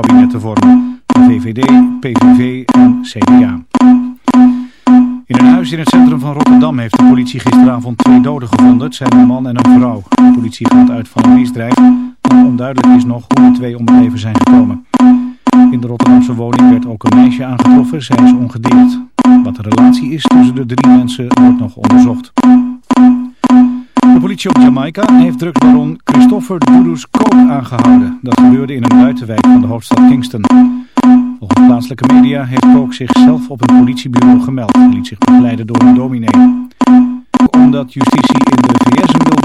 kabinet te vormen. VVD, PVV en CDA. In een huis in het centrum van Rotterdam heeft de politie gisteravond twee doden gevonden. Het zijn een man en een vrouw. De politie gaat uit van een misdrijf. Onduidelijk is nog hoe de twee om het leven zijn gekomen. In de Rotterdamse woning werd ook een meisje aangetroffen. Zij is ongedeerd. Wat de relatie is tussen de drie mensen wordt nog onderzocht. De politie op Jamaica heeft drugsbaron Christopher Dudus Kook aangehouden. Dat gebeurde in een buitenwijk van de hoofdstad Kingston. Volgens plaatselijke media heeft Kook zichzelf op een politiebureau gemeld. Hij liet zich begeleiden door een dominee. Omdat justitie in de VS hem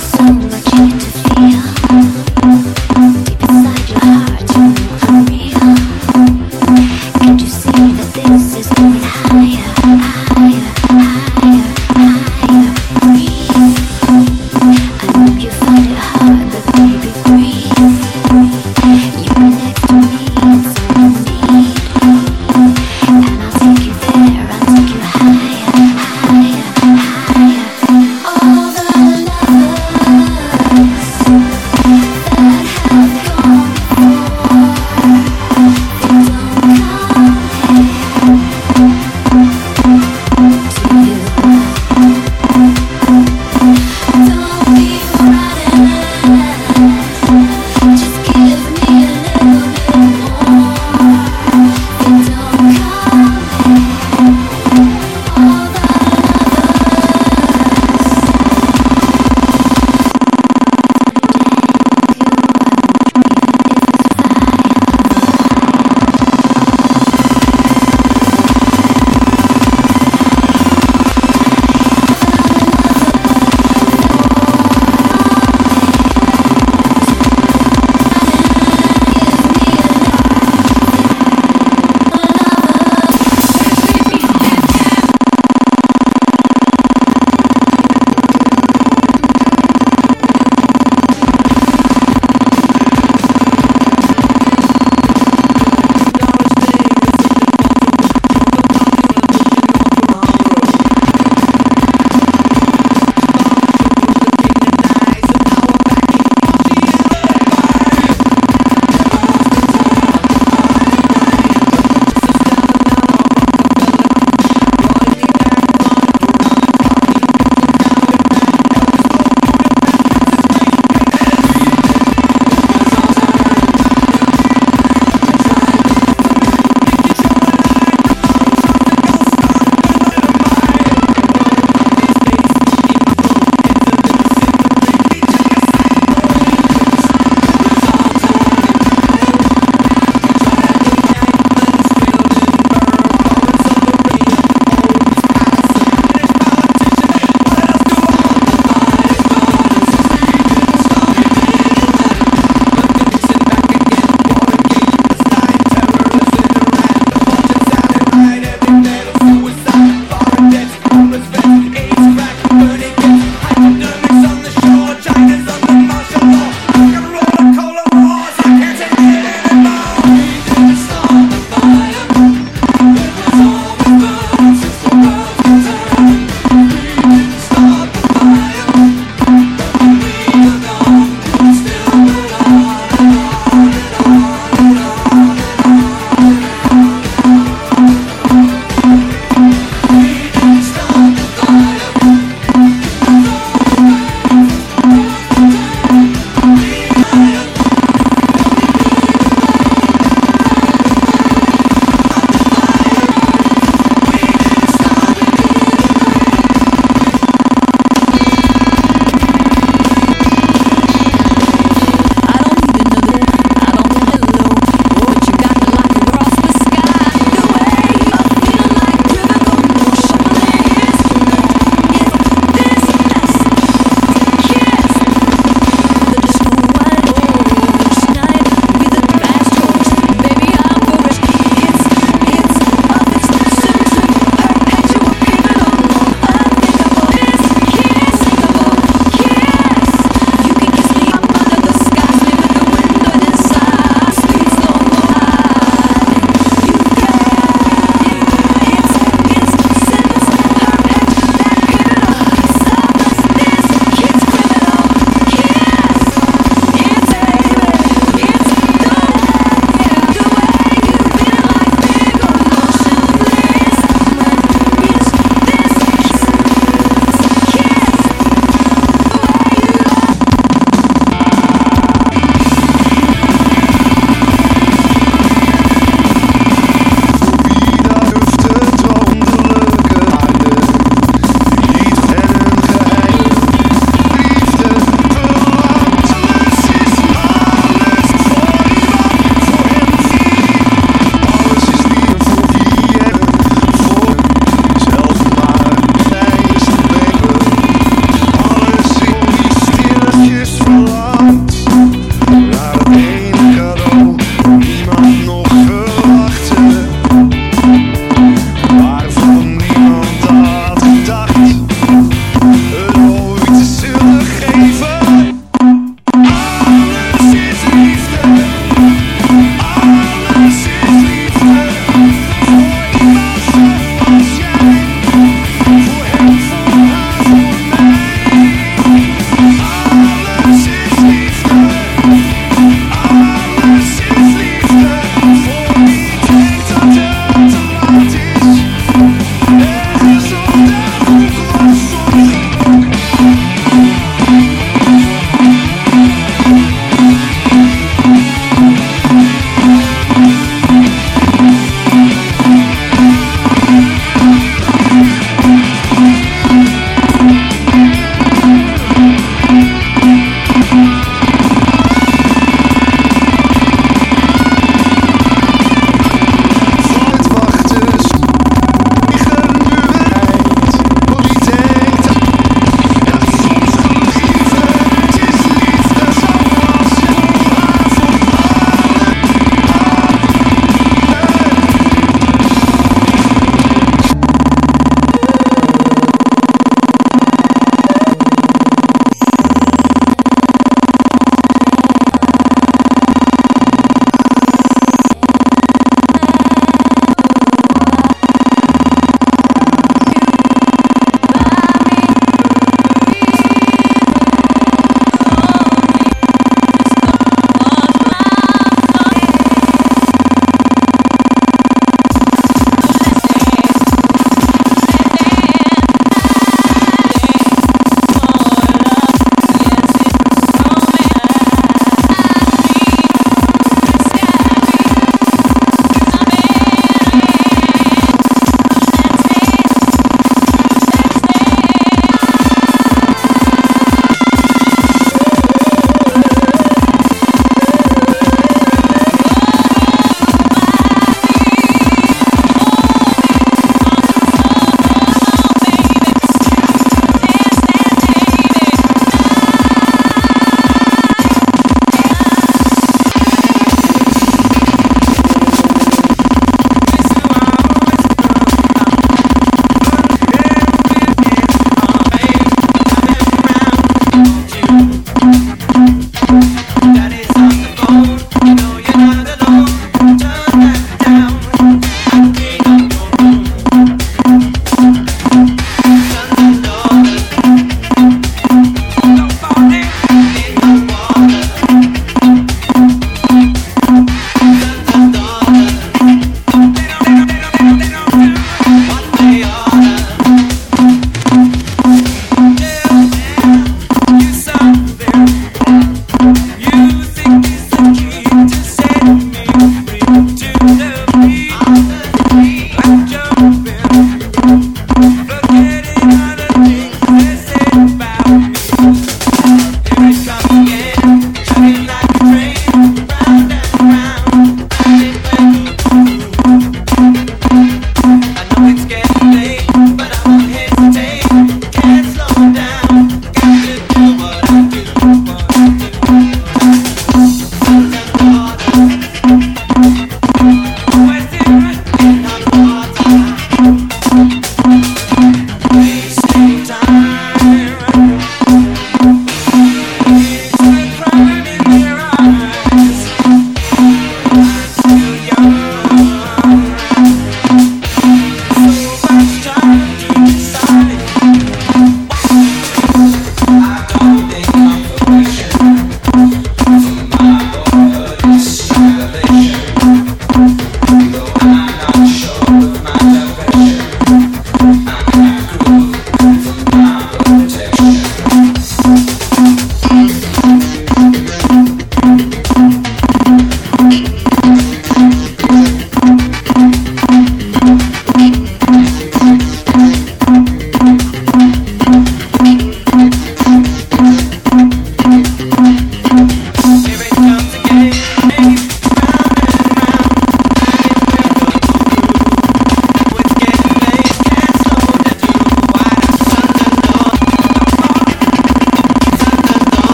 So like